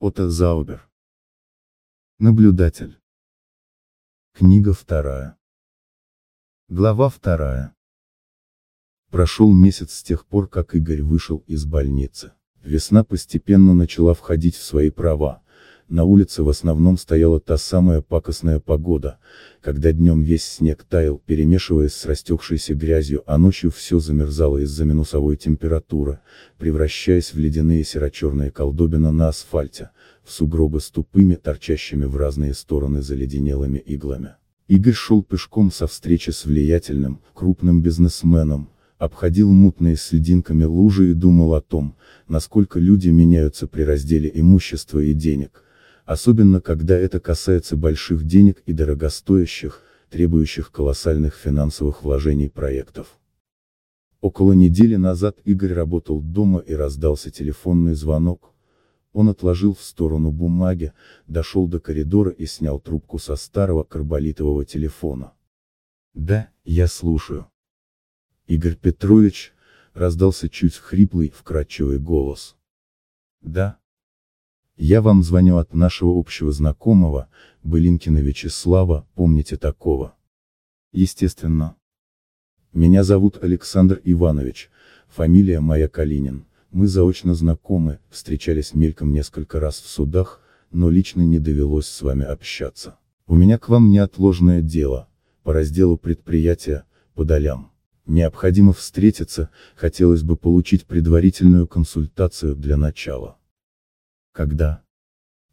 Отто Заубер. Наблюдатель. Книга вторая. Глава вторая. Прошел месяц с тех пор, как Игорь вышел из больницы. Весна постепенно начала входить в свои права, на улице в основном стояла та самая пакостная погода, когда днем весь снег таял, перемешиваясь с растекшейся грязью, а ночью все замерзало из-за минусовой температуры, превращаясь в ледяные серо-черные колдобина на асфальте, в сугробы с тупыми, торчащими в разные стороны заледенелыми иглами. Игорь шел пешком со встречи с влиятельным, крупным бизнесменом, обходил мутные с лужи и думал о том, насколько люди меняются при разделе имущества и денег, особенно когда это касается больших денег и дорогостоящих, требующих колоссальных финансовых вложений проектов. Около недели назад Игорь работал дома и раздался телефонный звонок. Он отложил в сторону бумаги, дошел до коридора и снял трубку со старого карболитового телефона. «Да, я слушаю». Игорь Петрович, раздался чуть хриплый, вкрадчивый голос. «Да, я вам звоню от нашего общего знакомого, Былинкина Вячеслава, помните такого? Естественно. Меня зовут Александр Иванович, фамилия моя Калинин, мы заочно знакомы, встречались мельком несколько раз в судах, но лично не довелось с вами общаться. У меня к вам неотложное дело, по разделу предприятия, по долям. Необходимо встретиться, хотелось бы получить предварительную консультацию для начала. Когда?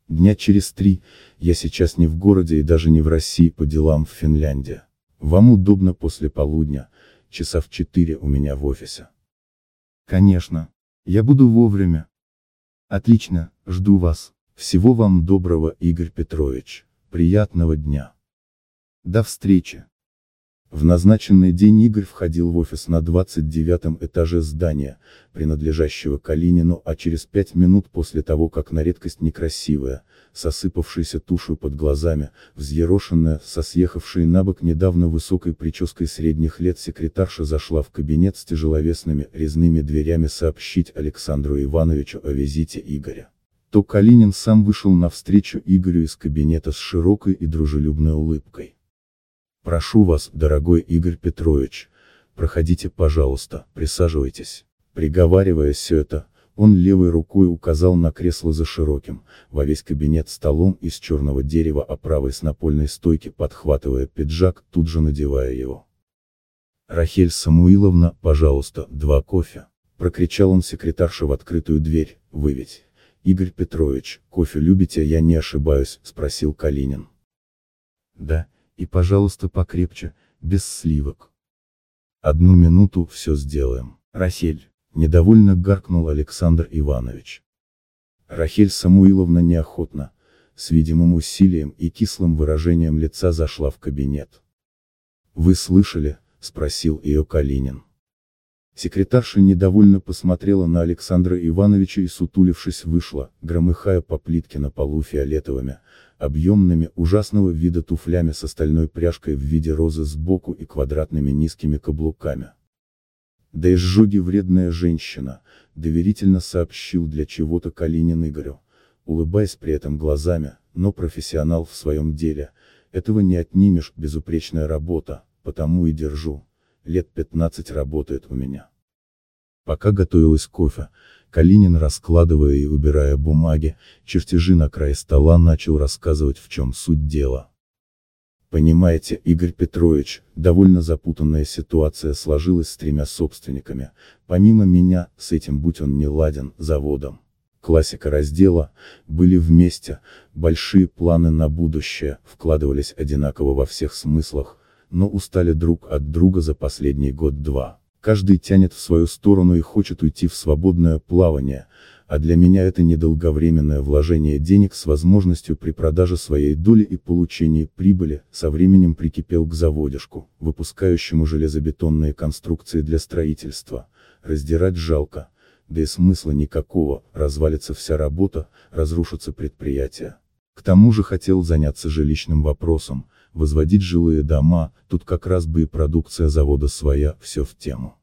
Дня через три, я сейчас не в городе и даже не в России по делам в Финляндии. Вам удобно после полудня, часа в четыре у меня в офисе. Конечно. Я буду вовремя. Отлично, жду вас. Всего вам доброго, Игорь Петрович. Приятного дня. До встречи. В назначенный день Игорь входил в офис на 29 этаже здания, принадлежащего Калинину, а через пять минут после того, как на редкость некрасивая, сосыпавшаяся тушью под глазами, взъерошенная, со съехавшей на бок недавно высокой прической средних лет секретарша зашла в кабинет с тяжеловесными резными дверями сообщить Александру Ивановичу о визите Игоря то Калинин сам вышел навстречу Игорю из кабинета с широкой и дружелюбной улыбкой. Прошу вас, дорогой Игорь Петрович, проходите, пожалуйста, присаживайтесь. Приговаривая все это, он левой рукой указал на кресло за широким, во весь кабинет столом из черного дерева, а правой с напольной стойки подхватывая пиджак, тут же надевая его. «Рахель Самуиловна, пожалуйста, два кофе», — прокричал он секретарше в открытую дверь, «Вы ведь, Игорь Петрович, кофе любите, я не ошибаюсь?» — спросил Калинин. «Да, и пожалуйста покрепче, без сливок. Одну минуту, все сделаем. Рахель, недовольно гаркнул Александр Иванович. Рахель Самуиловна неохотно, с видимым усилием и кислым выражением лица зашла в кабинет. «Вы слышали?» — спросил ее Калинин. Секретарша недовольно посмотрела на Александра Ивановича и сутулившись вышла, громыхая по плитке на полу фиолетовыми, объемными, ужасного вида туфлями с остальной пряжкой в виде розы сбоку и квадратными низкими каблуками. Да и сжоги вредная женщина, доверительно сообщил для чего-то Калинин Игорю, улыбаясь при этом глазами, но профессионал в своем деле, этого не отнимешь, безупречная работа, потому и держу лет 15 работает у меня. Пока готовилась кофе, Калинин, раскладывая и убирая бумаги, чертежи на край стола начал рассказывать в чем суть дела. Понимаете, Игорь Петрович, довольно запутанная ситуация сложилась с тремя собственниками, помимо меня, с этим будь он не ладен, заводом. Классика раздела, были вместе, большие планы на будущее, вкладывались одинаково во всех смыслах, но устали друг от друга за последний год-два. Каждый тянет в свою сторону и хочет уйти в свободное плавание, а для меня это недолговременное вложение денег с возможностью при продаже своей доли и получении прибыли, со временем прикипел к заводишку, выпускающему железобетонные конструкции для строительства. Раздирать жалко, да и смысла никакого, развалится вся работа, разрушится предприятие. К тому же хотел заняться жилищным вопросом, возводить жилые дома, тут как раз бы и продукция завода своя, все в тему.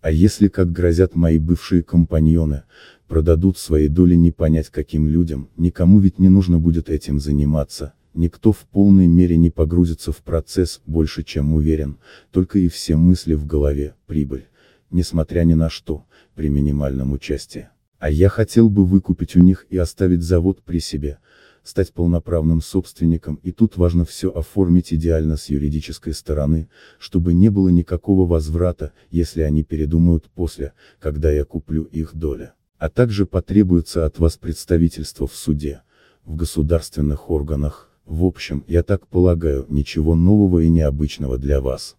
А если, как грозят мои бывшие компаньоны, продадут свои доли не понять каким людям, никому ведь не нужно будет этим заниматься, никто в полной мере не погрузится в процесс, больше чем уверен, только и все мысли в голове, прибыль, несмотря ни на что, при минимальном участии. А я хотел бы выкупить у них и оставить завод при себе, стать полноправным собственником и тут важно все оформить идеально с юридической стороны, чтобы не было никакого возврата, если они передумают после, когда я куплю их доли. А также потребуется от вас представительство в суде, в государственных органах, в общем, я так полагаю, ничего нового и необычного для вас.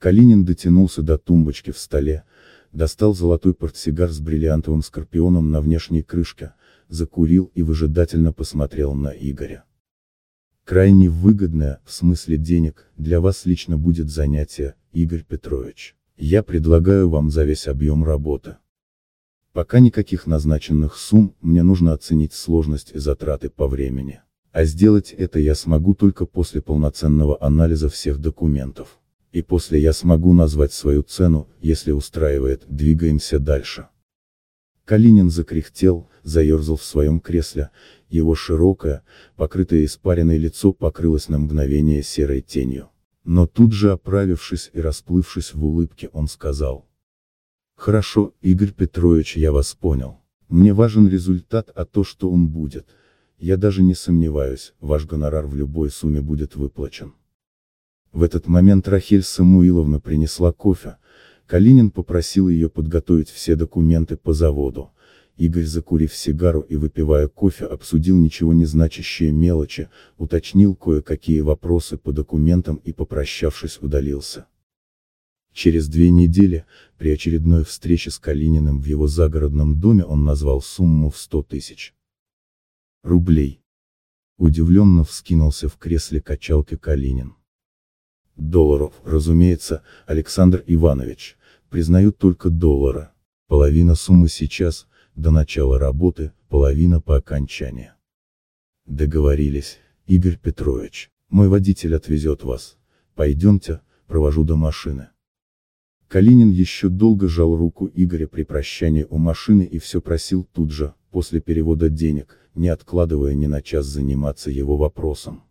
Калинин дотянулся до тумбочки в столе, достал золотой портсигар с бриллиантовым скорпионом на внешней крышке, закурил и выжидательно посмотрел на Игоря. Крайне выгодное, в смысле денег, для вас лично будет занятие, Игорь Петрович. Я предлагаю вам за весь объем работы. Пока никаких назначенных сумм, мне нужно оценить сложность и затраты по времени. А сделать это я смогу только после полноценного анализа всех документов. И после я смогу назвать свою цену, если устраивает, двигаемся дальше. Калинин закряхтел, заерзал в своем кресле, его широкое, покрытое испаренное лицо покрылось на мгновение серой тенью. Но тут же оправившись и расплывшись в улыбке, он сказал. Хорошо, Игорь Петрович, я вас понял. Мне важен результат, а то, что он будет. Я даже не сомневаюсь, ваш гонорар в любой сумме будет выплачен. В этот момент Рахель Самуиловна принесла кофе, Калинин попросил ее подготовить все документы по заводу. Игорь, закурив сигару и выпивая кофе, обсудил ничего не значащие мелочи, уточнил кое-какие вопросы по документам и попрощавшись удалился. Через две недели, при очередной встрече с Калининым в его загородном доме он назвал сумму в 100 тысяч рублей. Удивленно вскинулся в кресле качалки Калинин долларов, разумеется, Александр Иванович, признают только доллары. Половина суммы сейчас, до начала работы, половина по окончании. Договорились, Игорь Петрович, мой водитель отвезет вас. Пойдемте, провожу до машины. Калинин еще долго жал руку Игоря при прощании у машины и все просил тут же, после перевода денег, не откладывая ни на час заниматься его вопросом.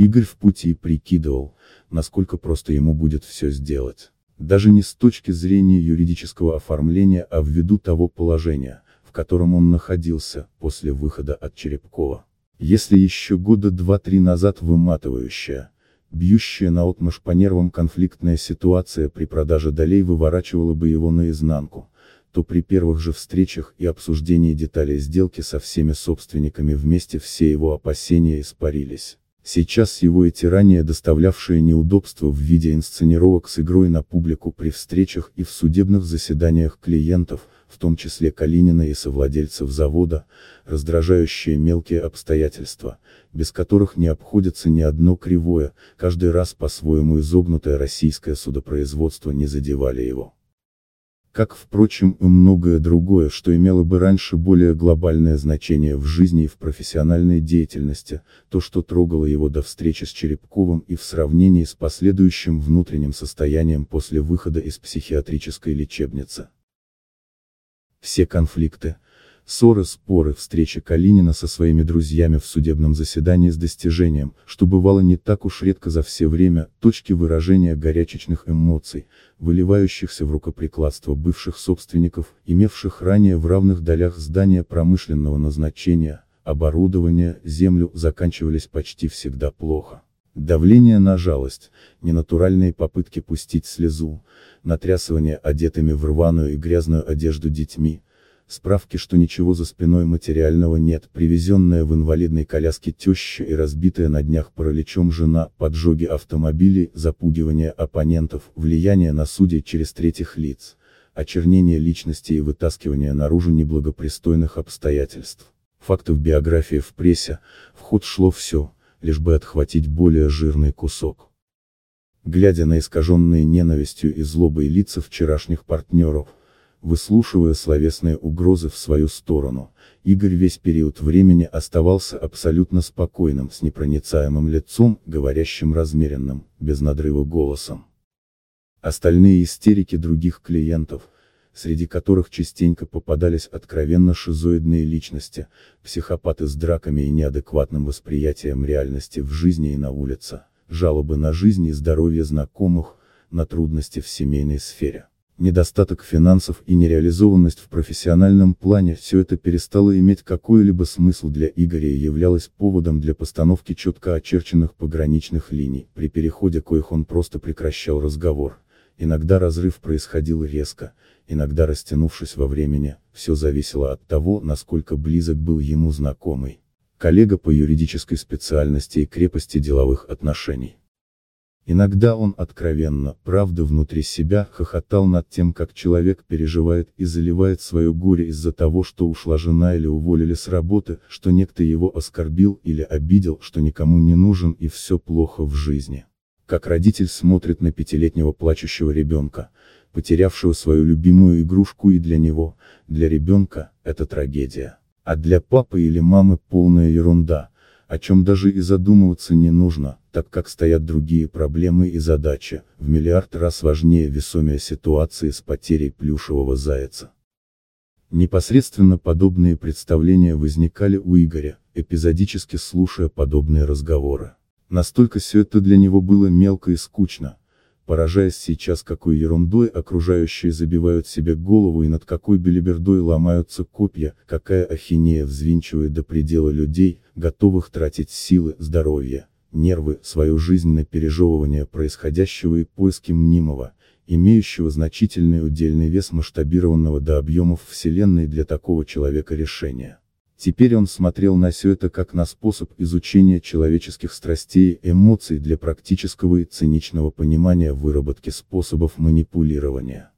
Игорь в пути прикидывал, насколько просто ему будет все сделать. Даже не с точки зрения юридического оформления, а ввиду того положения, в котором он находился, после выхода от Черепкова. Если еще года два-три назад выматывающая, бьющая наотмашь по нервам конфликтная ситуация при продаже долей выворачивала бы его наизнанку, то при первых же встречах и обсуждении деталей сделки со всеми собственниками вместе все его опасения испарились. Сейчас его эти ранее доставлявшие неудобства в виде инсценировок с игрой на публику при встречах и в судебных заседаниях клиентов, в том числе Калинина и совладельцев завода, раздражающие мелкие обстоятельства, без которых не обходится ни одно кривое, каждый раз по-своему изогнутое российское судопроизводство не задевали его как, впрочем, и многое другое, что имело бы раньше более глобальное значение в жизни и в профессиональной деятельности, то, что трогало его до встречи с Черепковым и в сравнении с последующим внутренним состоянием после выхода из психиатрической лечебницы. Все конфликты, ссоры, споры, встречи Калинина со своими друзьями в судебном заседании с достижением, что бывало не так уж редко за все время, точки выражения горячечных эмоций, выливающихся в рукоприкладство бывших собственников, имевших ранее в равных долях здания промышленного назначения, оборудование, землю, заканчивались почти всегда плохо. Давление на жалость, ненатуральные попытки пустить слезу, натрясывание одетыми в рваную и грязную одежду детьми, Справки, что ничего за спиной материального нет, привезенная в инвалидной коляске теща и разбитая на днях параличом жена, поджоги автомобилей, запугивание оппонентов, влияние на судей через третьих лиц, очернение личности и вытаскивание наружу неблагопристойных обстоятельств. Факты в биографии в прессе, в ход шло все, лишь бы отхватить более жирный кусок. Глядя на искаженные ненавистью и злобой лица вчерашних партнеров, Выслушивая словесные угрозы в свою сторону, Игорь весь период времени оставался абсолютно спокойным с непроницаемым лицом, говорящим размеренным, без надрыва голосом. Остальные истерики других клиентов, среди которых частенько попадались откровенно шизоидные личности, психопаты с драками и неадекватным восприятием реальности в жизни и на улице, жалобы на жизнь и здоровье знакомых, на трудности в семейной сфере. Недостаток финансов и нереализованность в профессиональном плане – все это перестало иметь какой-либо смысл для Игоря и являлось поводом для постановки четко очерченных пограничных линий, при переходе коих он просто прекращал разговор. Иногда разрыв происходил резко, иногда растянувшись во времени, все зависело от того, насколько близок был ему знакомый. Коллега по юридической специальности и крепости деловых отношений. Иногда он откровенно, правда внутри себя, хохотал над тем, как человек переживает и заливает свое горе из-за того, что ушла жена или уволили с работы, что некто его оскорбил или обидел, что никому не нужен и все плохо в жизни. Как родитель смотрит на пятилетнего плачущего ребенка, потерявшего свою любимую игрушку и для него, для ребенка, это трагедия. А для папы или мамы полная ерунда, о чем даже и задумываться не нужно, так как стоят другие проблемы и задачи, в миллиард раз важнее весомее ситуации с потерей плюшевого зайца. Непосредственно подобные представления возникали у Игоря, эпизодически слушая подобные разговоры. Настолько все это для него было мелко и скучно, поражаясь сейчас какой ерундой окружающие забивают себе голову и над какой белибердой ломаются копья, какая ахинея взвинчивает до предела людей, готовых тратить силы, здоровье, нервы, свою жизнь на пережевывание происходящего и поиски мнимого, имеющего значительный удельный вес масштабированного до объемов Вселенной для такого человека решения. Теперь он смотрел на все это как на способ изучения человеческих страстей и эмоций для практического и циничного понимания выработки способов манипулирования.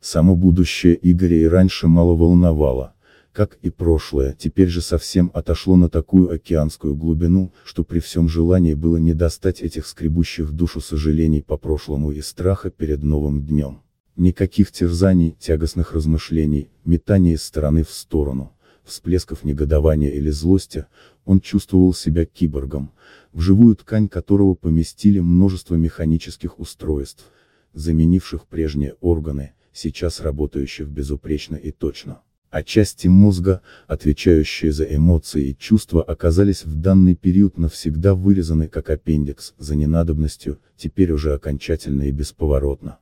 Само будущее Игоря и раньше мало волновало, как и прошлое, теперь же совсем отошло на такую океанскую глубину, что при всем желании было не достать этих скребущих душу сожалений по прошлому и страха перед новым днем. Никаких терзаний, тягостных размышлений, метаний из стороны в сторону всплесков негодования или злости, он чувствовал себя киборгом, в живую ткань которого поместили множество механических устройств, заменивших прежние органы, сейчас работающих безупречно и точно. А части мозга, отвечающие за эмоции и чувства оказались в данный период навсегда вырезаны как аппендикс, за ненадобностью, теперь уже окончательно и бесповоротно.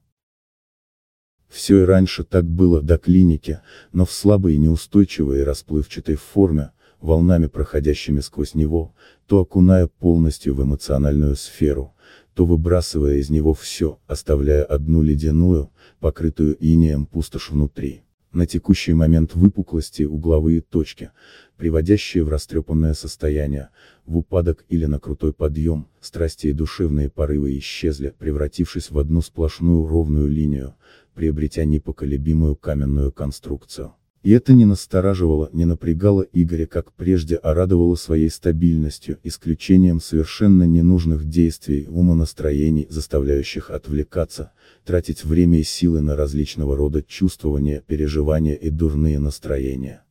Все и раньше так было до клиники, но в слабой и неустойчивой и расплывчатой форме, волнами проходящими сквозь него, то окуная полностью в эмоциональную сферу, то выбрасывая из него все, оставляя одну ледяную, покрытую инеем пустошь внутри. На текущий момент выпуклости угловые точки, приводящие в растрепанное состояние, в упадок или на крутой подъем, страсти и душевные порывы исчезли, превратившись в одну сплошную ровную линию, приобретя непоколебимую каменную конструкцию. И это не настораживало, не напрягало Игоря как прежде, а радовало своей стабильностью, исключением совершенно ненужных действий, умонастроений, заставляющих отвлекаться, тратить время и силы на различного рода чувствования, переживания и дурные настроения.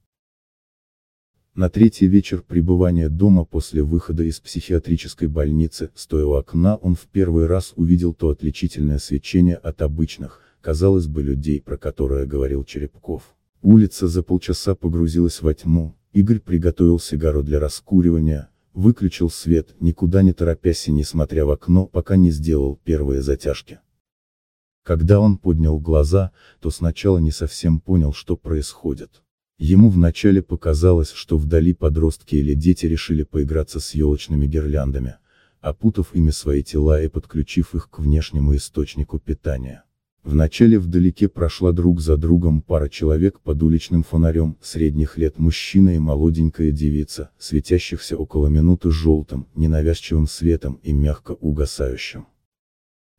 На третий вечер пребывания дома после выхода из психиатрической больницы, стоя у окна, он в первый раз увидел то отличительное свечение от обычных, казалось бы, людей, про которое говорил Черепков. Улица за полчаса погрузилась во тьму, Игорь приготовил сигару для раскуривания, выключил свет, никуда не торопясь и не смотря в окно, пока не сделал первые затяжки. Когда он поднял глаза, то сначала не совсем понял, что происходит. Ему вначале показалось, что вдали подростки или дети решили поиграться с елочными гирляндами, опутав ими свои тела и подключив их к внешнему источнику питания. Вначале вдалеке прошла друг за другом пара человек под уличным фонарем, средних лет мужчина и молоденькая девица, светящихся около минуты желтым, ненавязчивым светом и мягко угасающим.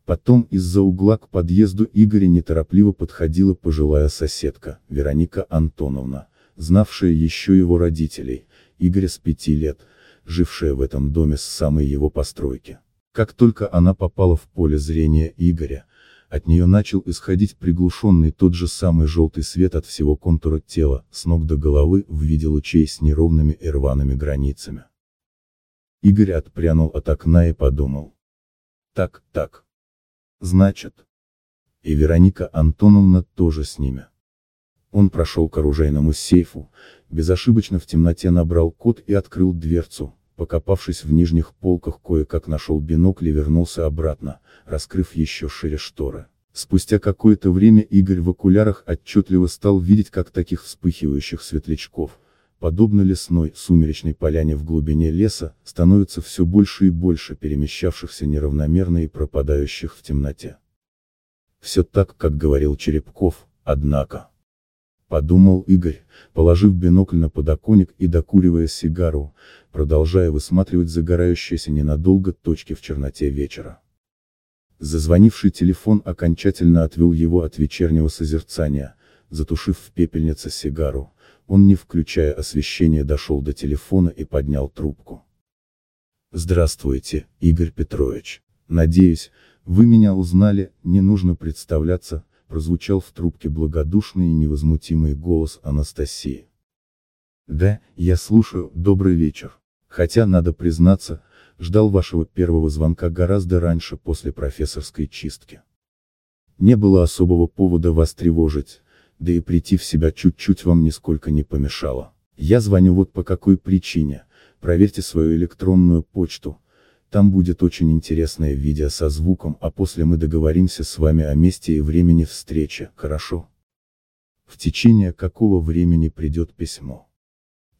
Потом из-за угла к подъезду Игоря неторопливо подходила пожилая соседка, Вероника Антоновна, знавшая еще его родителей, Игоря с пяти лет, жившая в этом доме с самой его постройки. Как только она попала в поле зрения Игоря, от нее начал исходить приглушенный тот же самый желтый свет от всего контура тела, с ног до головы, в виде лучей с неровными и рваными границами. Игорь отпрянул от окна и подумал. Так, так. Значит. И Вероника Антоновна тоже с ними. Он прошел к оружейному сейфу, безошибочно в темноте набрал код и открыл дверцу, покопавшись в нижних полках кое-как нашел бинокль и вернулся обратно, раскрыв еще шире шторы. Спустя какое-то время Игорь в окулярах отчетливо стал видеть как таких вспыхивающих светлячков, подобно лесной, сумеречной поляне в глубине леса, становится все больше и больше перемещавшихся неравномерно и пропадающих в темноте. Все так, как говорил Черепков, однако. Подумал Игорь, положив бинокль на подоконник и докуривая сигару, продолжая высматривать загорающиеся ненадолго точки в черноте вечера. Зазвонивший телефон окончательно отвел его от вечернего созерцания, затушив в пепельнице сигару, он не включая освещение дошел до телефона и поднял трубку. Здравствуйте, Игорь Петрович. Надеюсь, вы меня узнали, не нужно представляться, прозвучал в трубке благодушный и невозмутимый голос Анастасии. Да, я слушаю, добрый вечер. Хотя, надо признаться, ждал вашего первого звонка гораздо раньше после профессорской чистки. Не было особого повода вас тревожить, да и прийти в себя чуть-чуть вам нисколько не помешало. Я звоню вот по какой причине, проверьте свою электронную почту, там будет очень интересное видео со звуком, а после мы договоримся с вами о месте и времени встречи, хорошо? В течение какого времени придет письмо?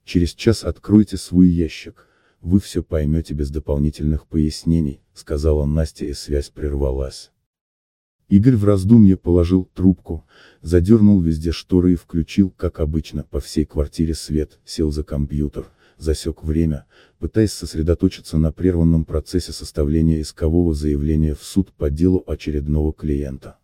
Через час откройте свой ящик, вы все поймете без дополнительных пояснений, сказала Настя и связь прервалась. Игорь в раздумье положил трубку, задернул везде шторы и включил, как обычно, по всей квартире свет, сел за компьютер, засек время, пытаясь сосредоточиться на прерванном процессе составления искового заявления в суд по делу очередного клиента.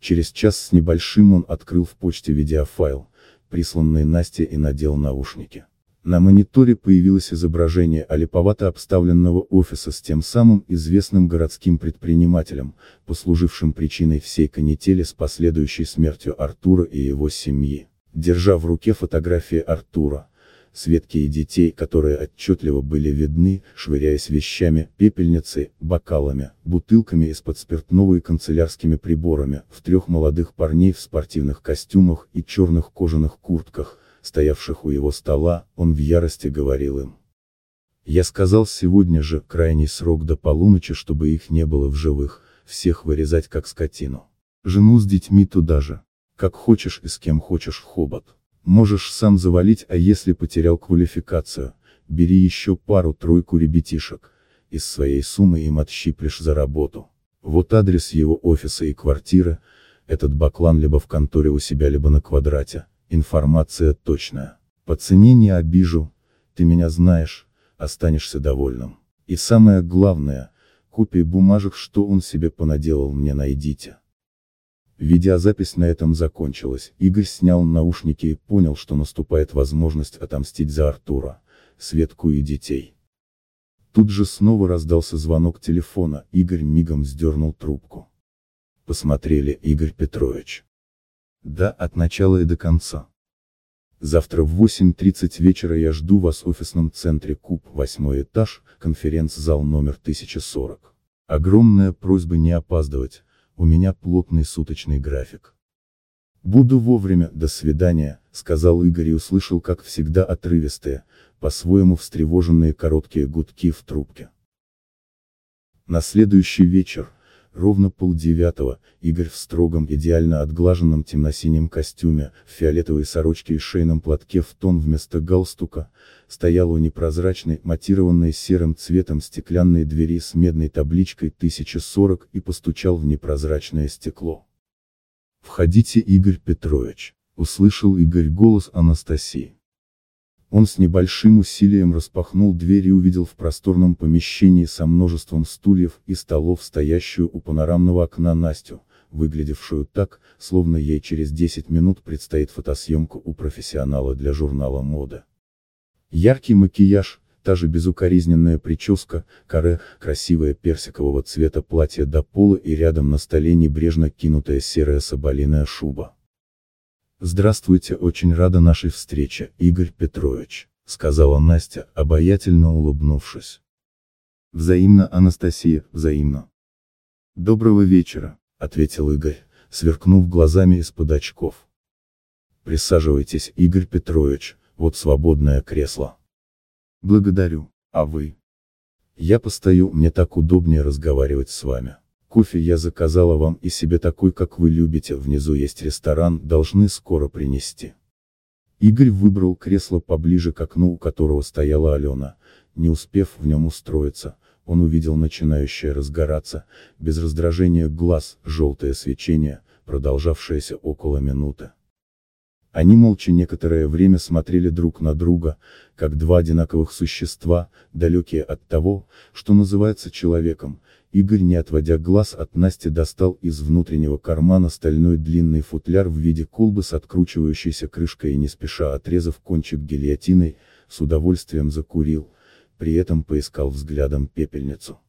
Через час с небольшим он открыл в почте видеофайл, присланный Насте и надел наушники. На мониторе появилось изображение олиповато обставленного офиса с тем самым известным городским предпринимателем, послужившим причиной всей канители с последующей смертью Артура и его семьи. Держа в руке фотографии Артура, Светки и детей, которые отчетливо были видны, швыряясь вещами, пепельницей, бокалами, бутылками из-под спиртного и канцелярскими приборами, в трех молодых парней в спортивных костюмах и черных кожаных куртках, стоявших у его стола, он в ярости говорил им. Я сказал сегодня же, крайний срок до полуночи, чтобы их не было в живых, всех вырезать как скотину. Жену с детьми туда же. Как хочешь и с кем хочешь в хобот. Можешь сам завалить, а если потерял квалификацию, бери еще пару-тройку ребятишек, из своей суммы им отщиплешь за работу. Вот адрес его офиса и квартиры, этот баклан либо в конторе у себя, либо на квадрате, информация точная. По цене не обижу, ты меня знаешь, останешься довольным. И самое главное, копии бумажек, что он себе понаделал мне найдите. Видеозапись на этом закончилась, Игорь снял наушники и понял, что наступает возможность отомстить за Артура, Светку и детей. Тут же снова раздался звонок телефона, Игорь мигом сдернул трубку. Посмотрели, Игорь Петрович. Да, от начала и до конца. Завтра в 8.30 вечера я жду вас в офисном центре КУП, восьмой этаж, конференц-зал номер 1040. Огромная просьба не опаздывать, у меня плотный суточный график. Буду вовремя, до свидания, сказал Игорь и услышал как всегда отрывистые, по-своему встревоженные короткие гудки в трубке. На следующий вечер, ровно полдевятого, Игорь в строгом идеально отглаженном темно-синем костюме, в фиолетовой сорочке и шейном платке в тон вместо галстука, стоял у непрозрачной, матированной серым цветом стеклянной двери с медной табличкой 1040 и постучал в непрозрачное стекло. «Входите, Игорь Петрович», — услышал Игорь голос Анастасии. Он с небольшим усилием распахнул дверь и увидел в просторном помещении со множеством стульев и столов стоящую у панорамного окна Настю, выглядевшую так, словно ей через 10 минут предстоит фотосъемка у профессионала для журнала моды. Яркий макияж, та же безукоризненная прическа, каре, красивое персикового цвета платье до пола и рядом на столе небрежно кинутая серая соболиная шуба. «Здравствуйте, очень рада нашей встрече, Игорь Петрович», — сказала Настя, обаятельно улыбнувшись. «Взаимно, Анастасия, взаимно. Доброго вечера», ответил Игорь, сверкнув глазами из-под очков. Присаживайтесь, Игорь Петрович, вот свободное кресло. Благодарю, а вы? Я постою, мне так удобнее разговаривать с вами. Кофе я заказала вам и себе такой, как вы любите, внизу есть ресторан, должны скоро принести. Игорь выбрал кресло поближе к окну, у которого стояла Алена, не успев в нем устроиться, он увидел начинающее разгораться, без раздражения глаз, желтое свечение, продолжавшееся около минуты. Они молча некоторое время смотрели друг на друга, как два одинаковых существа, далекие от того, что называется человеком. Игорь не отводя глаз от Насти достал из внутреннего кармана стальной длинный футляр в виде колбы с откручивающейся крышкой и не спеша отрезав кончик гильотиной, с удовольствием закурил, при этом поискал взглядом пепельницу.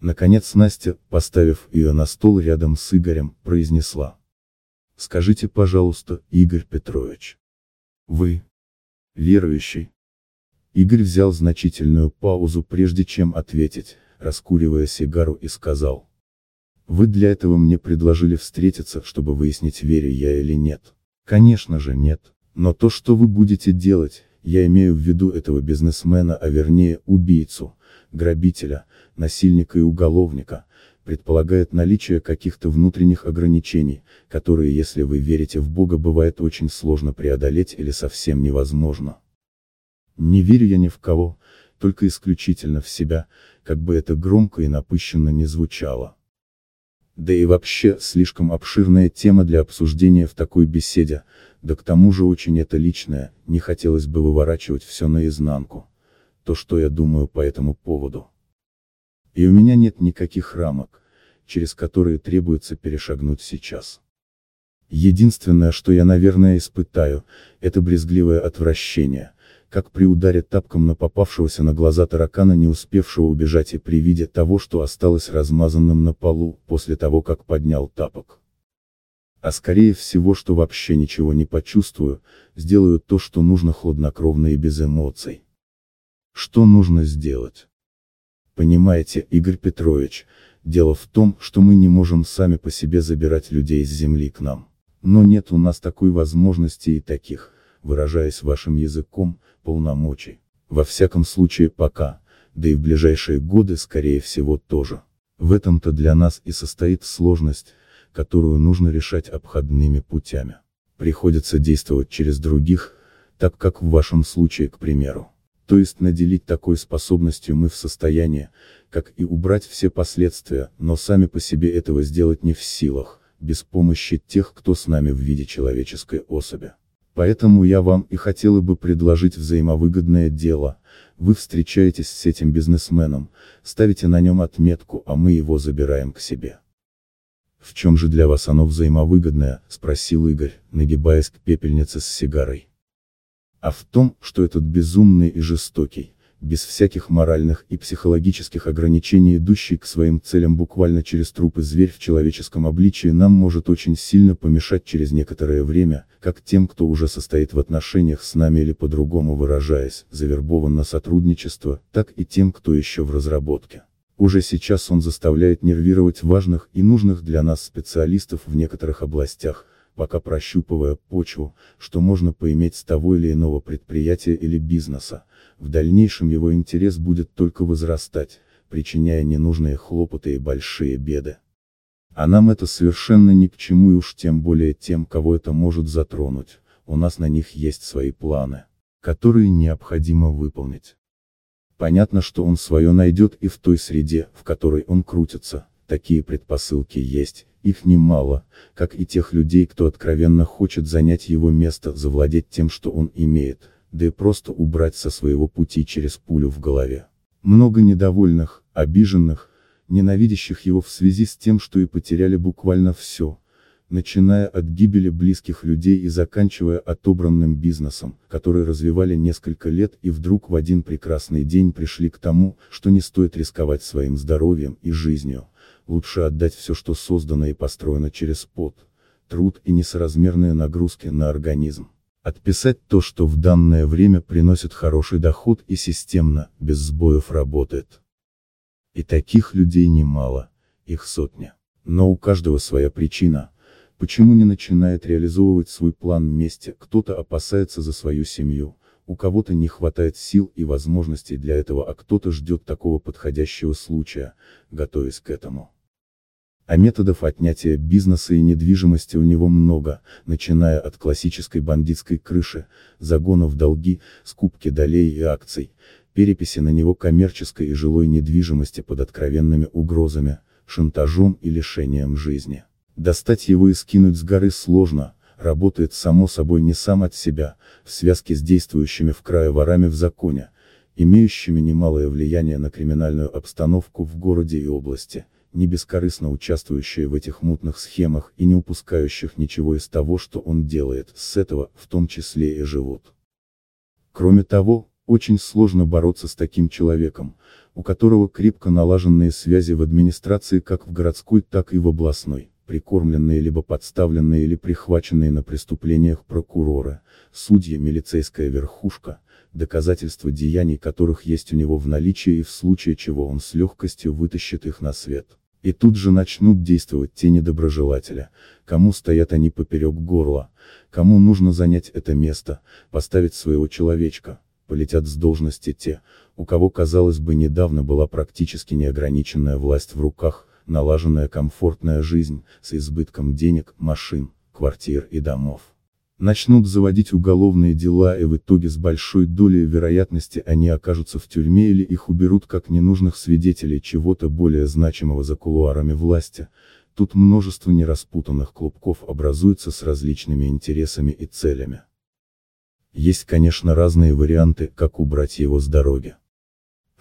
Наконец Настя, поставив ее на стол рядом с Игорем, произнесла. Скажите, пожалуйста, Игорь Петрович. Вы верующий? Игорь взял значительную паузу прежде чем ответить, раскуривая сигару и сказал. Вы для этого мне предложили встретиться, чтобы выяснить, верю я или нет. Конечно же нет, но то, что вы будете делать, я имею в виду этого бизнесмена, а вернее убийцу, грабителя, насильника и уголовника, предполагает наличие каких-то внутренних ограничений, которые если вы верите в Бога бывает очень сложно преодолеть или совсем невозможно. Не верю я ни в кого, только исключительно в себя, как бы это громко и напыщенно не звучало. Да и вообще, слишком обширная тема для обсуждения в такой беседе, да к тому же очень это личное, не хотелось бы выворачивать все наизнанку. То, что я думаю по этому поводу. И у меня нет никаких рамок, через которые требуется перешагнуть сейчас. Единственное, что я, наверное, испытаю, это брезгливое отвращение, как при ударе тапком на попавшегося на глаза таракана, не успевшего убежать и при виде того, что осталось размазанным на полу, после того, как поднял тапок. А скорее всего, что вообще ничего не почувствую, сделаю то, что нужно хладнокровно и без эмоций. Что нужно сделать? Понимаете, Игорь Петрович, дело в том, что мы не можем сами по себе забирать людей с земли к нам. Но нет у нас такой возможности и таких, выражаясь вашим языком, полномочий. Во всяком случае пока, да и в ближайшие годы скорее всего тоже. В этом-то для нас и состоит сложность, которую нужно решать обходными путями. Приходится действовать через других, так как в вашем случае, к примеру. То есть наделить такой способностью мы в состоянии, как и убрать все последствия, но сами по себе этого сделать не в силах, без помощи тех, кто с нами в виде человеческой особи. Поэтому я вам и хотела бы предложить взаимовыгодное дело. Вы встречаетесь с этим бизнесменом, ставите на нем отметку, а мы его забираем к себе. В чем же для вас оно взаимовыгодное, спросил Игорь, нагибаясь к пепельнице с сигарой а в том, что этот безумный и жестокий, без всяких моральных и психологических ограничений идущий к своим целям буквально через трупы зверь в человеческом обличии нам может очень сильно помешать через некоторое время, как тем, кто уже состоит в отношениях с нами или по-другому выражаясь, завербован на сотрудничество, так и тем, кто еще в разработке. Уже сейчас он заставляет нервировать важных и нужных для нас специалистов в некоторых областях, пока прощупывая почву, что можно поиметь с того или иного предприятия или бизнеса, в дальнейшем его интерес будет только возрастать, причиняя ненужные хлопоты и большие беды. А нам это совершенно ни к чему и уж тем более тем, кого это может затронуть, у нас на них есть свои планы, которые необходимо выполнить. Понятно, что он свое найдет и в той среде, в которой он крутится, такие предпосылки есть, их немало, как и тех людей, кто откровенно хочет занять его место, завладеть тем, что он имеет, да и просто убрать со своего пути через пулю в голове. Много недовольных, обиженных, ненавидящих его в связи с тем, что и потеряли буквально все, начиная от гибели близких людей и заканчивая отобранным бизнесом, который развивали несколько лет и вдруг в один прекрасный день пришли к тому, что не стоит рисковать своим здоровьем и жизнью лучше отдать все, что создано и построено через пот, труд и несоразмерные нагрузки на организм. Отписать то, что в данное время приносит хороший доход и системно, без сбоев работает. И таких людей немало, их сотня. Но у каждого своя причина, почему не начинает реализовывать свой план вместе, кто-то опасается за свою семью, у кого-то не хватает сил и возможностей для этого, а кто-то ждет такого подходящего случая, готовясь к этому. А методов отнятия бизнеса и недвижимости у него много, начиная от классической бандитской крыши, загона в долги, скупки долей и акций, переписи на него коммерческой и жилой недвижимости под откровенными угрозами, шантажом и лишением жизни. Достать его и скинуть с горы сложно, работает само собой не сам от себя, в связке с действующими в крае ворами в законе, имеющими немалое влияние на криминальную обстановку в городе и области, не бескорыстно участвующие в этих мутных схемах и не упускающих ничего из того, что он делает, с этого, в том числе и живут. Кроме того, очень сложно бороться с таким человеком, у которого крепко налаженные связи в администрации как в городской, так и в областной, прикормленные либо подставленные или прихваченные на преступлениях прокуроры, судьи, милицейская верхушка, доказательства деяний которых есть у него в наличии и в случае чего он с легкостью вытащит их на свет. И тут же начнут действовать те недоброжелатели, кому стоят они поперек горла, кому нужно занять это место, поставить своего человечка, полетят с должности те, у кого казалось бы недавно была практически неограниченная власть в руках, налаженная комфортная жизнь, с избытком денег, машин, квартир и домов. Начнут заводить уголовные дела и в итоге с большой долей вероятности они окажутся в тюрьме или их уберут как ненужных свидетелей чего-то более значимого за кулуарами власти. Тут множество нераспутанных клубков образуется с различными интересами и целями. Есть конечно разные варианты, как убрать его с дороги.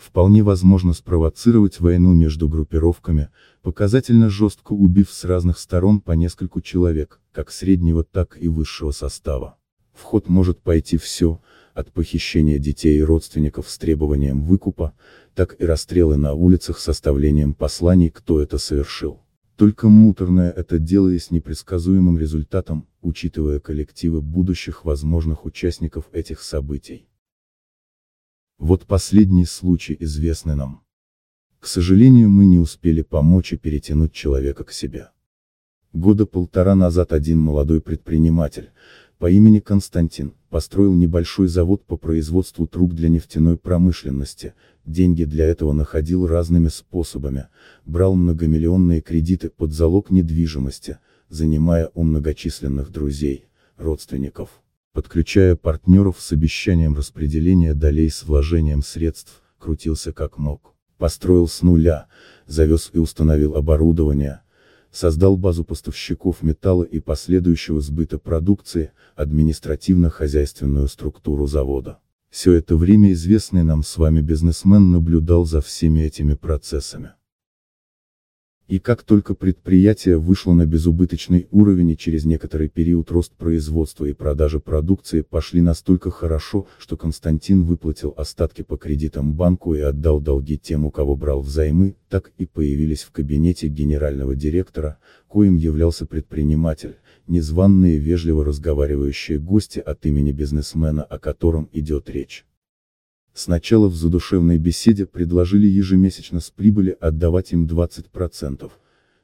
Вполне возможно спровоцировать войну между группировками, показательно жестко убив с разных сторон по нескольку человек, как среднего, так и высшего состава. В ход может пойти все, от похищения детей и родственников с требованием выкупа, так и расстрелы на улицах с составлением посланий, кто это совершил. Только муторное это дело и с непредсказуемым результатом, учитывая коллективы будущих возможных участников этих событий. Вот последний случай известный нам. К сожалению мы не успели помочь и перетянуть человека к себе. Года полтора назад один молодой предприниматель, по имени Константин, построил небольшой завод по производству труб для нефтяной промышленности, деньги для этого находил разными способами, брал многомиллионные кредиты под залог недвижимости, занимая у многочисленных друзей, родственников подключая партнеров с обещанием распределения долей с вложением средств, крутился как мог. Построил с нуля, завез и установил оборудование, создал базу поставщиков металла и последующего сбыта продукции, административно-хозяйственную структуру завода. Все это время известный нам с вами бизнесмен наблюдал за всеми этими процессами. И как только предприятие вышло на безубыточный уровень и через некоторый период рост производства и продажи продукции пошли настолько хорошо, что Константин выплатил остатки по кредитам банку и отдал долги тем, у кого брал взаймы, так и появились в кабинете генерального директора, коим являлся предприниматель, незваные вежливо разговаривающие гости от имени бизнесмена, о котором идет речь. Сначала в задушевной беседе предложили ежемесячно с прибыли отдавать им 20%,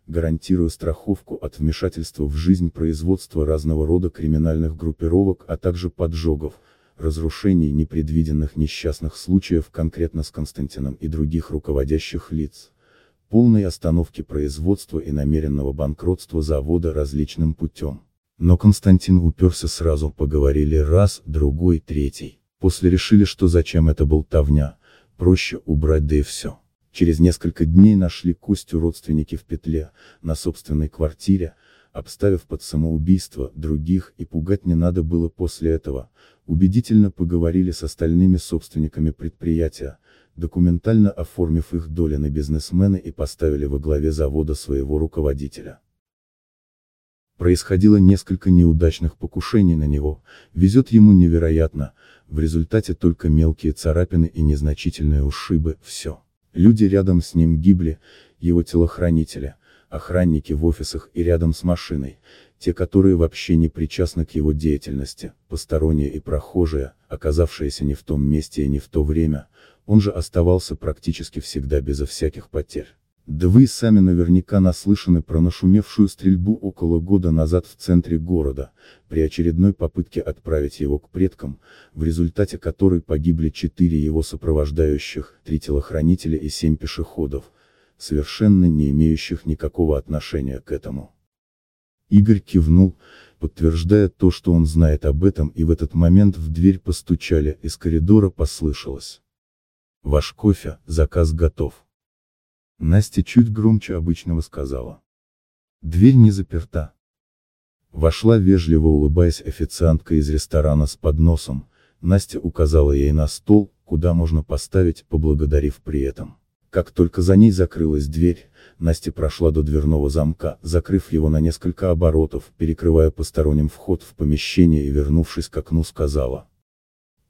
гарантируя страховку от вмешательства в жизнь производства разного рода криминальных группировок, а также поджогов, разрушений непредвиденных несчастных случаев конкретно с Константином и других руководящих лиц, полной остановки производства и намеренного банкротства завода различным путем. Но Константин уперся сразу, поговорили раз, другой, третий. После решили, что зачем это болтовня, проще убрать да и все. Через несколько дней нашли Костю родственники в петле, на собственной квартире, обставив под самоубийство других и пугать не надо было после этого, убедительно поговорили с остальными собственниками предприятия, документально оформив их доли на бизнесмена и поставили во главе завода своего руководителя. Происходило несколько неудачных покушений на него, везет ему невероятно, в результате только мелкие царапины и незначительные ушибы, все. Люди рядом с ним гибли, его телохранители, охранники в офисах и рядом с машиной, те, которые вообще не причастны к его деятельности, посторонние и прохожие, оказавшиеся не в том месте и не в то время, он же оставался практически всегда безо всяких потерь. Да вы и сами наверняка наслышаны про нашумевшую стрельбу около года назад в центре города, при очередной попытке отправить его к предкам, в результате которой погибли четыре его сопровождающих, три телохранителя и семь пешеходов, совершенно не имеющих никакого отношения к этому. Игорь кивнул, подтверждая то, что он знает об этом, и в этот момент в дверь постучали, из коридора послышалось. Ваш кофе, заказ готов. Настя чуть громче обычного сказала. Дверь не заперта. Вошла вежливо улыбаясь официантка из ресторана с подносом, Настя указала ей на стол, куда можно поставить, поблагодарив при этом. Как только за ней закрылась дверь, Настя прошла до дверного замка, закрыв его на несколько оборотов, перекрывая посторонним вход в помещение и вернувшись к окну сказала.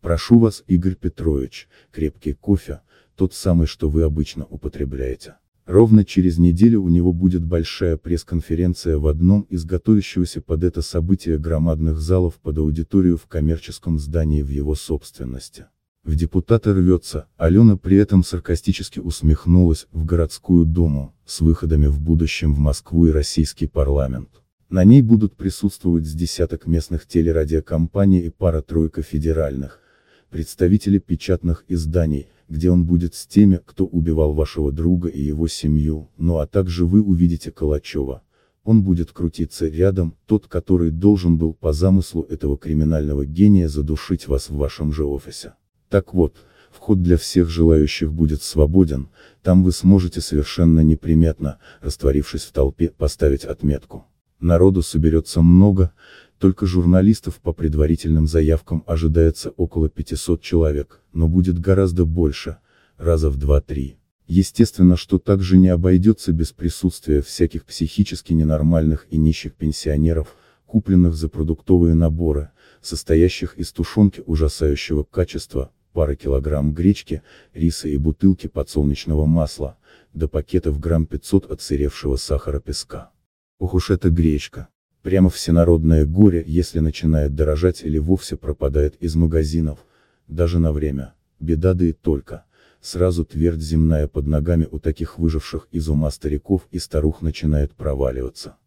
Прошу вас, Игорь Петрович, крепкий кофе, тот самый, что вы обычно употребляете. Ровно через неделю у него будет большая пресс-конференция в одном из готовящегося под это событие громадных залов под аудиторию в коммерческом здании в его собственности. В депутаты рвется, Алена при этом саркастически усмехнулась, в городскую думу, с выходами в будущем в Москву и российский парламент. На ней будут присутствовать с десяток местных телерадиокомпаний и пара-тройка федеральных, представители печатных изданий, где он будет с теми, кто убивал вашего друга и его семью, ну а также вы увидите Калачева. Он будет крутиться рядом, тот, который должен был по замыслу этого криминального гения задушить вас в вашем же офисе. Так вот, вход для всех желающих будет свободен, там вы сможете совершенно неприметно, растворившись в толпе, поставить отметку. Народу соберется много, только журналистов по предварительным заявкам ожидается около 500 человек, но будет гораздо больше, раза в 2-3. Естественно, что также не обойдется без присутствия всяких психически ненормальных и нищих пенсионеров, купленных за продуктовые наборы, состоящих из тушенки ужасающего качества, пары килограмм гречки, риса и бутылки подсолнечного масла, до пакетов грамм 500 отсыревшего сахара песка. Ох уж эта гречка. Прямо всенародное горе, если начинает дорожать или вовсе пропадает из магазинов, даже на время, беда да и только. Сразу твердь земная под ногами у таких выживших из ума стариков и старух начинает проваливаться.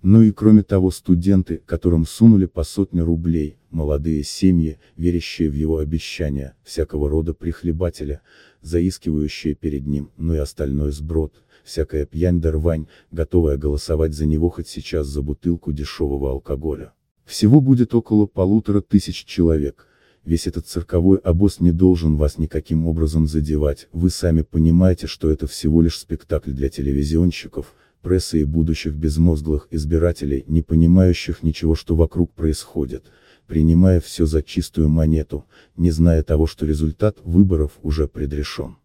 Ну и кроме того студенты, которым сунули по сотне рублей, молодые семьи, верящие в его обещания, всякого рода прихлебатели, заискивающие перед ним, ну и остальной сброд, всякая пьянь да рвань, готовая голосовать за него хоть сейчас за бутылку дешевого алкоголя. Всего будет около полутора тысяч человек. Весь этот цирковой обоз не должен вас никаким образом задевать, вы сами понимаете, что это всего лишь спектакль для телевизионщиков, прессы и будущих безмозглых избирателей, не понимающих ничего, что вокруг происходит, принимая все за чистую монету, не зная того, что результат выборов уже предрешен.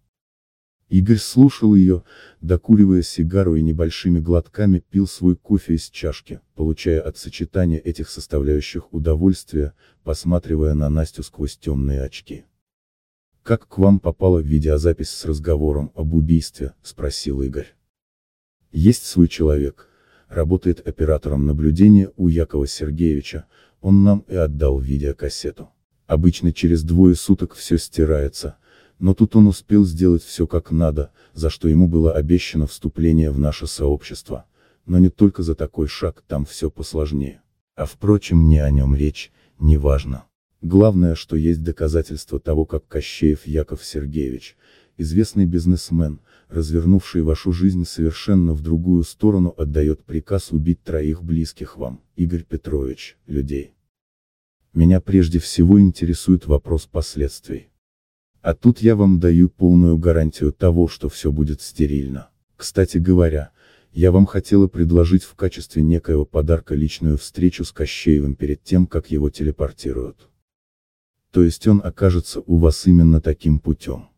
Игорь слушал ее, докуривая сигару и небольшими глотками пил свой кофе из чашки, получая от сочетания этих составляющих удовольствие, посматривая на Настю сквозь темные очки. «Как к вам попала видеозапись с разговором об убийстве?» – спросил Игорь. «Есть свой человек, работает оператором наблюдения у Якова Сергеевича, он нам и отдал видеокассету. Обычно через двое суток все стирается, но тут он успел сделать все как надо, за что ему было обещано вступление в наше сообщество. Но не только за такой шаг, там все посложнее. А впрочем, не о нем речь, не важно. Главное, что есть доказательства того, как Кощеев Яков Сергеевич, известный бизнесмен, развернувший вашу жизнь совершенно в другую сторону, отдает приказ убить троих близких вам, Игорь Петрович, людей. Меня прежде всего интересует вопрос последствий. А тут я вам даю полную гарантию того, что все будет стерильно. Кстати говоря, я вам хотела предложить в качестве некоего подарка личную встречу с Кощеевым перед тем, как его телепортируют. То есть он окажется у вас именно таким путем.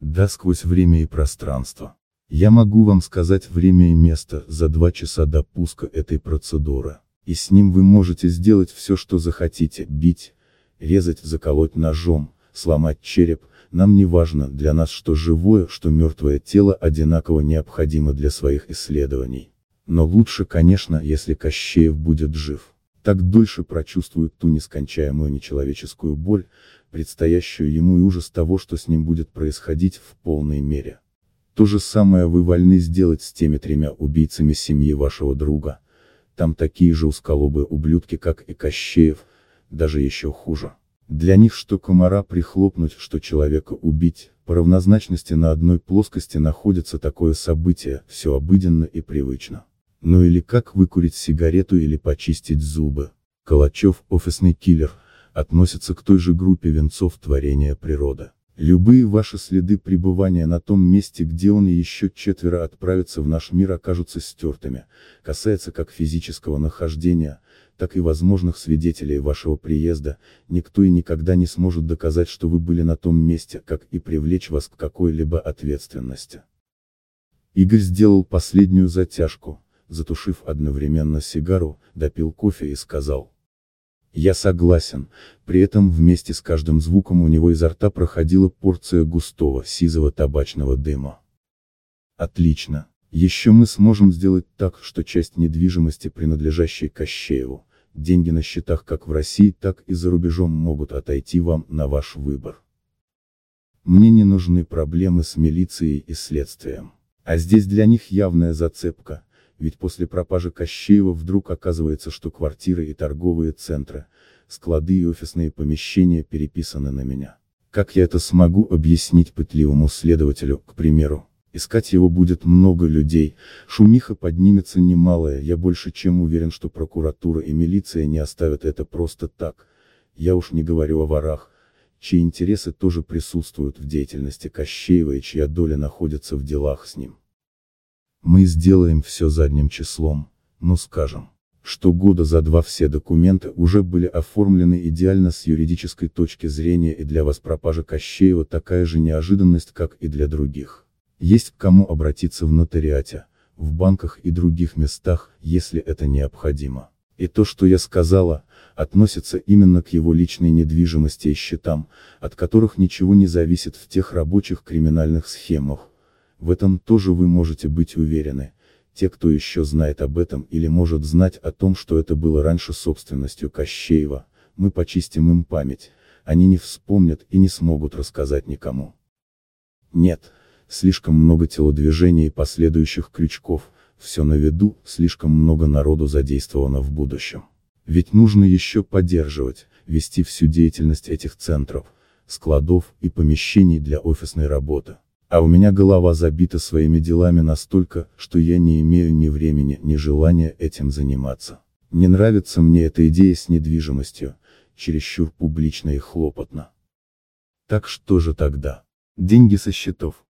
Да сквозь время и пространство. Я могу вам сказать время и место за два часа до пуска этой процедуры. И с ним вы можете сделать все, что захотите, бить, резать, заколоть ножом, сломать череп, нам не важно, для нас что живое, что мертвое тело одинаково необходимо для своих исследований. Но лучше, конечно, если Кощеев будет жив. Так дольше прочувствует ту нескончаемую нечеловеческую боль, предстоящую ему и ужас того, что с ним будет происходить в полной мере. То же самое вы вольны сделать с теми тремя убийцами семьи вашего друга. Там такие же усколобые ублюдки, как и Кощеев, даже еще хуже. Для них что комара прихлопнуть, что человека убить, по равнозначности на одной плоскости находится такое событие, все обыденно и привычно. Ну или как выкурить сигарету или почистить зубы. Калачев, офисный киллер, относится к той же группе венцов творения природы. Любые ваши следы пребывания на том месте, где он и еще четверо отправятся в наш мир окажутся стертыми, касается как физического нахождения, так и возможных свидетелей вашего приезда, никто и никогда не сможет доказать, что вы были на том месте, как и привлечь вас к какой-либо ответственности. Игорь сделал последнюю затяжку, затушив одновременно сигару, допил кофе и сказал. Я согласен, при этом вместе с каждым звуком у него изо рта проходила порция густого, сизого табачного дыма. Отлично. Еще мы сможем сделать так, что часть недвижимости, принадлежащей Кощееву, деньги на счетах как в России, так и за рубежом могут отойти вам на ваш выбор. Мне не нужны проблемы с милицией и следствием. А здесь для них явная зацепка, ведь после пропажи Кощеева вдруг оказывается, что квартиры и торговые центры, склады и офисные помещения переписаны на меня. Как я это смогу объяснить пытливому следователю, к примеру? Искать его будет много людей, шумиха поднимется немалая, я больше чем уверен, что прокуратура и милиция не оставят это просто так. Я уж не говорю о ворах, чьи интересы тоже присутствуют в деятельности Кощеева и чья доля находится в делах с ним. Мы сделаем все задним числом, но скажем, что года за два все документы уже были оформлены идеально с юридической точки зрения и для вас пропажа Кощеева такая же неожиданность, как и для других. Есть к кому обратиться в нотариате, в банках и других местах, если это необходимо. И то, что я сказала, относится именно к его личной недвижимости и счетам, от которых ничего не зависит в тех рабочих криминальных схемах, в этом тоже вы можете быть уверены. Те, кто еще знает об этом или может знать о том, что это было раньше собственностью Кощеева, мы почистим им память, они не вспомнят и не смогут рассказать никому. Нет, слишком много телодвижений и последующих крючков, все на виду, слишком много народу задействовано в будущем. Ведь нужно еще поддерживать, вести всю деятельность этих центров, складов и помещений для офисной работы. А у меня голова забита своими делами настолько, что я не имею ни времени, ни желания этим заниматься. Не нравится мне эта идея с недвижимостью, чересчур публично и хлопотно. Так что же тогда? Деньги со счетов.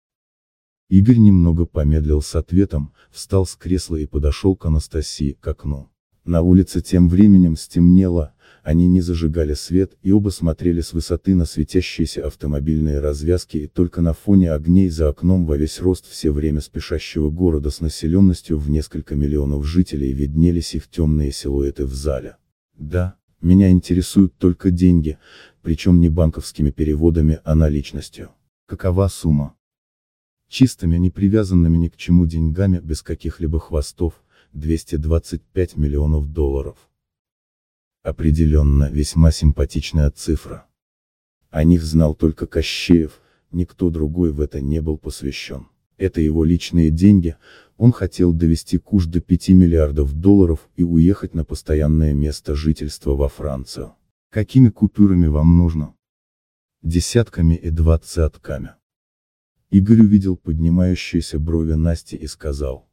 Игорь немного помедлил с ответом, встал с кресла и подошел к Анастасии, к окну. На улице тем временем стемнело, они не зажигали свет и оба смотрели с высоты на светящиеся автомобильные развязки и только на фоне огней за окном во весь рост все время спешащего города с населенностью в несколько миллионов жителей виднелись их темные силуэты в зале. Да, меня интересуют только деньги, причем не банковскими переводами, а наличностью. Какова сумма? Чистыми, не привязанными ни к чему деньгами, без каких-либо хвостов, 225 миллионов долларов. Определенно, весьма симпатичная цифра. О них знал только Кощеев, никто другой в это не был посвящен. Это его личные деньги, он хотел довести куш до 5 миллиардов долларов и уехать на постоянное место жительства во Францию. Какими купюрами вам нужно? Десятками и двадцатками. Игорь увидел поднимающиеся брови Насти и сказал.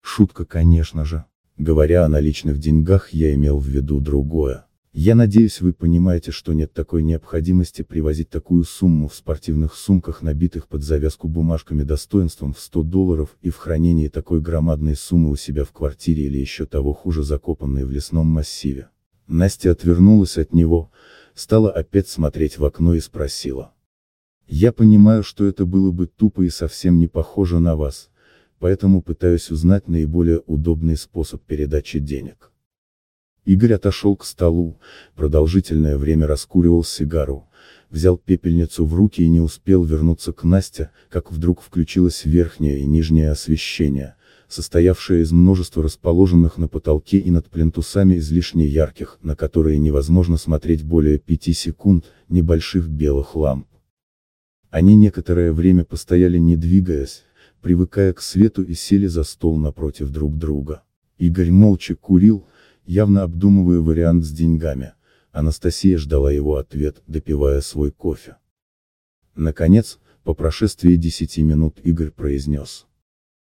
Шутка, конечно же. Говоря о наличных деньгах я имел в виду другое. Я надеюсь вы понимаете, что нет такой необходимости привозить такую сумму в спортивных сумках, набитых под завязку бумажками достоинством в 100 долларов и в хранении такой громадной суммы у себя в квартире или еще того хуже закопанной в лесном массиве. Настя отвернулась от него, стала опять смотреть в окно и спросила. Я понимаю, что это было бы тупо и совсем не похоже на вас, поэтому пытаюсь узнать наиболее удобный способ передачи денег. Игорь отошел к столу, продолжительное время раскуривал сигару, взял пепельницу в руки и не успел вернуться к Насте, как вдруг включилось верхнее и нижнее освещение, состоявшее из множества расположенных на потолке и над плинтусами излишне ярких, на которые невозможно смотреть более пяти секунд, небольших белых ламп. Они некоторое время постояли не двигаясь, привыкая к свету и сели за стол напротив друг друга. Игорь молча курил, явно обдумывая вариант с деньгами. Анастасия ждала его ответ, допивая свой кофе. Наконец, по прошествии десяти минут Игорь произнес.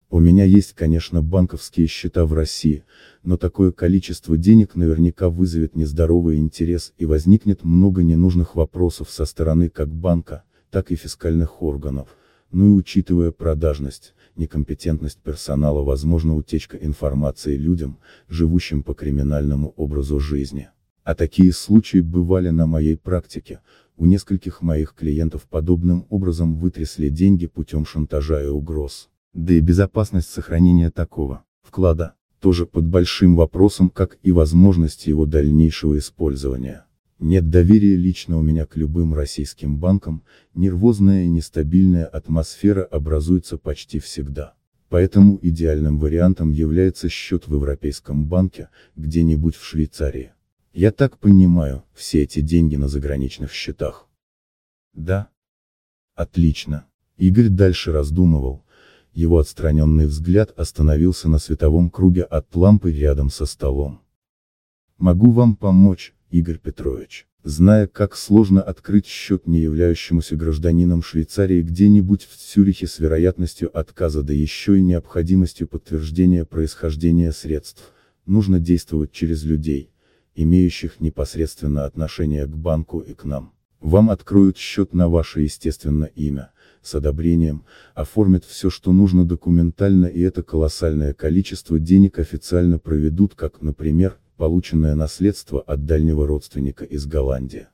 У меня есть, конечно, банковские счета в России, но такое количество денег наверняка вызовет нездоровый интерес и возникнет много ненужных вопросов со стороны как банка, так и фискальных органов. Ну и учитывая продажность, некомпетентность персонала, возможно утечка информации людям, живущим по криминальному образу жизни. А такие случаи бывали на моей практике, у нескольких моих клиентов подобным образом вытрясли деньги путем шантажа и угроз. Да и безопасность сохранения такого вклада, тоже под большим вопросом, как и возможность его дальнейшего использования. Нет доверия лично у меня к любым российским банкам, нервозная и нестабильная атмосфера образуется почти всегда. Поэтому идеальным вариантом является счет в Европейском банке, где-нибудь в Швейцарии. Я так понимаю, все эти деньги на заграничных счетах. Да. Отлично. Игорь дальше раздумывал. Его отстраненный взгляд остановился на световом круге от лампы рядом со столом. Могу вам помочь, Игорь Петрович. Зная, как сложно открыть счет не являющемуся гражданином Швейцарии где-нибудь в Цюрихе с вероятностью отказа да еще и необходимостью подтверждения происхождения средств, нужно действовать через людей, имеющих непосредственно отношение к банку и к нам. Вам откроют счет на ваше естественное имя, с одобрением, оформят все что нужно документально и это колоссальное количество денег официально проведут как, например, полученное наследство от дальнего родственника из Голландии.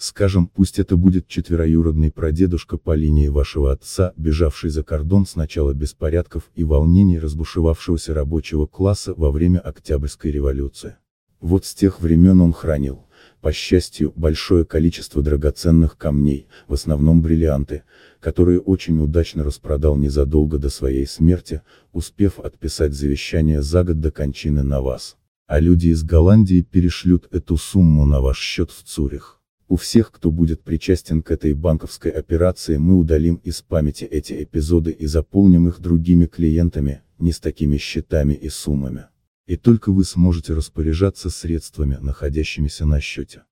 Скажем, пусть это будет четвероюродный прадедушка по линии вашего отца, бежавший за кордон с начала беспорядков и волнений разбушевавшегося рабочего класса во время Октябрьской революции. Вот с тех времен он хранил, по счастью, большое количество драгоценных камней, в основном бриллианты, которые очень удачно распродал незадолго до своей смерти, успев отписать завещание за год до кончины на вас. А люди из Голландии перешлют эту сумму на ваш счет в Цюрих. У всех, кто будет причастен к этой банковской операции мы удалим из памяти эти эпизоды и заполним их другими клиентами, не с такими счетами и суммами и только вы сможете распоряжаться средствами, находящимися на счете.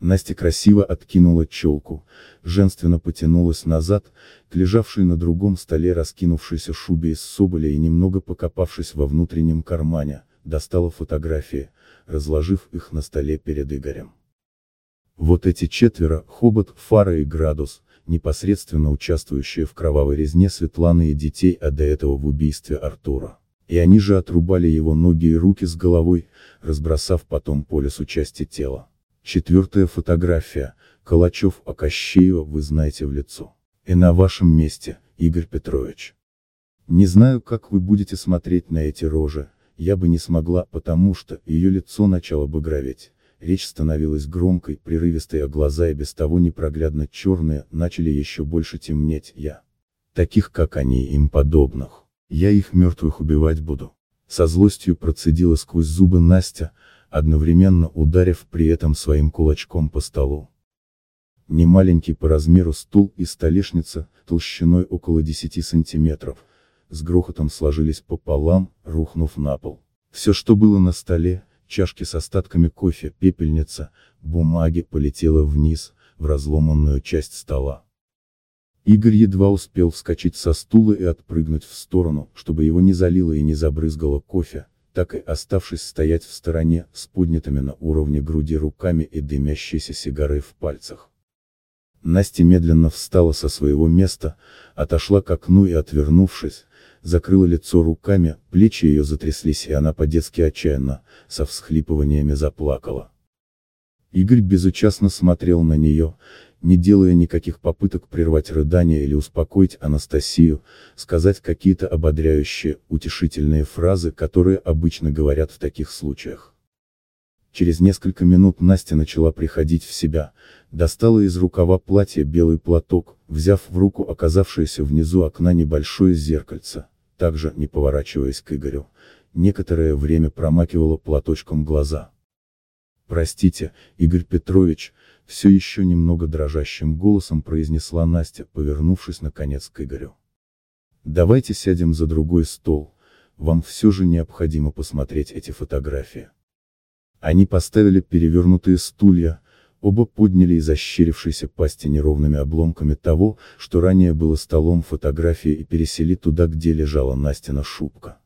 Настя красиво откинула челку, женственно потянулась назад, к лежавшей на другом столе раскинувшейся шубе из соболя и немного покопавшись во внутреннем кармане, достала фотографии, разложив их на столе перед Игорем. Вот эти четверо, Хобот, Фара и Градус, непосредственно участвующие в кровавой резне Светланы и детей, а до этого в убийстве Артура. И они же отрубали его ноги и руки с головой, разбросав потом по лесу части тела. Четвертая фотография, Калачев Акощеева вы знаете в лицо. И на вашем месте, Игорь Петрович. Не знаю, как вы будете смотреть на эти рожи, я бы не смогла, потому что, ее лицо начало багроветь. Речь становилась громкой, прерывистой, а глаза и без того непроглядно черные, начали еще больше темнеть, я. Таких как они им подобных. Я их мертвых убивать буду. Со злостью процедила сквозь зубы Настя, одновременно ударив при этом своим кулачком по столу. Немаленький по размеру стул и столешница, толщиной около 10 сантиметров, с грохотом сложились пополам, рухнув на пол. Все что было на столе, чашки с остатками кофе, пепельница, бумаги полетело вниз, в разломанную часть стола. Игорь едва успел вскочить со стула и отпрыгнуть в сторону, чтобы его не залило и не забрызгало кофе, так и оставшись стоять в стороне, с поднятыми на уровне груди руками и дымящейся сигарой в пальцах. Настя медленно встала со своего места, отошла к окну и отвернувшись, закрыла лицо руками, плечи ее затряслись и она по-детски отчаянно, со всхлипываниями заплакала. Игорь безучастно смотрел на нее, не делая никаких попыток прервать рыдание или успокоить Анастасию, сказать какие-то ободряющие, утешительные фразы, которые обычно говорят в таких случаях. Через несколько минут Настя начала приходить в себя, достала из рукава платья белый платок, взяв в руку оказавшееся внизу окна небольшое зеркальце, также, не поворачиваясь к Игорю, некоторое время промакивала платочком глаза. «Простите, Игорь Петрович», все еще немного дрожащим голосом произнесла Настя, повернувшись наконец к Игорю. Давайте сядем за другой стол, вам все же необходимо посмотреть эти фотографии. Они поставили перевернутые стулья, оба подняли из ощерившейся пасти неровными обломками того, что ранее было столом фотографии и пересели туда, где лежала Настина шубка.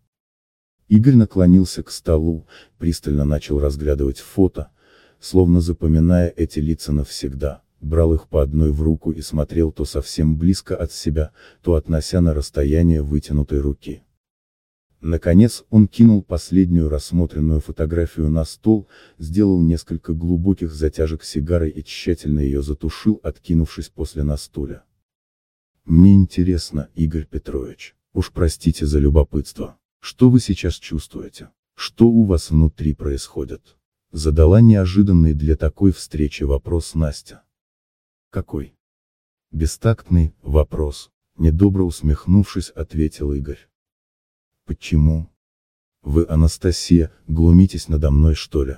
Игорь наклонился к столу, пристально начал разглядывать фото, словно запоминая эти лица навсегда, брал их по одной в руку и смотрел то совсем близко от себя, то относя на расстояние вытянутой руки. Наконец он кинул последнюю рассмотренную фотографию на стол, сделал несколько глубоких затяжек сигарой и тщательно ее затушил, откинувшись после на стуле. Мне интересно, Игорь Петрович, уж простите за любопытство, что вы сейчас чувствуете? Что у вас внутри происходит? Задала неожиданный для такой встречи вопрос Настя. Какой? Бестактный вопрос, недобро усмехнувшись, ответил Игорь. Почему? Вы, Анастасия, глумитесь надо мной что ли?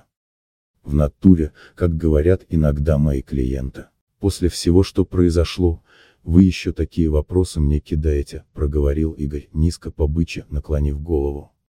В натуре, как говорят иногда мои клиенты. После всего, что произошло, вы еще такие вопросы мне кидаете, проговорил Игорь, низко побыча, наклонив голову.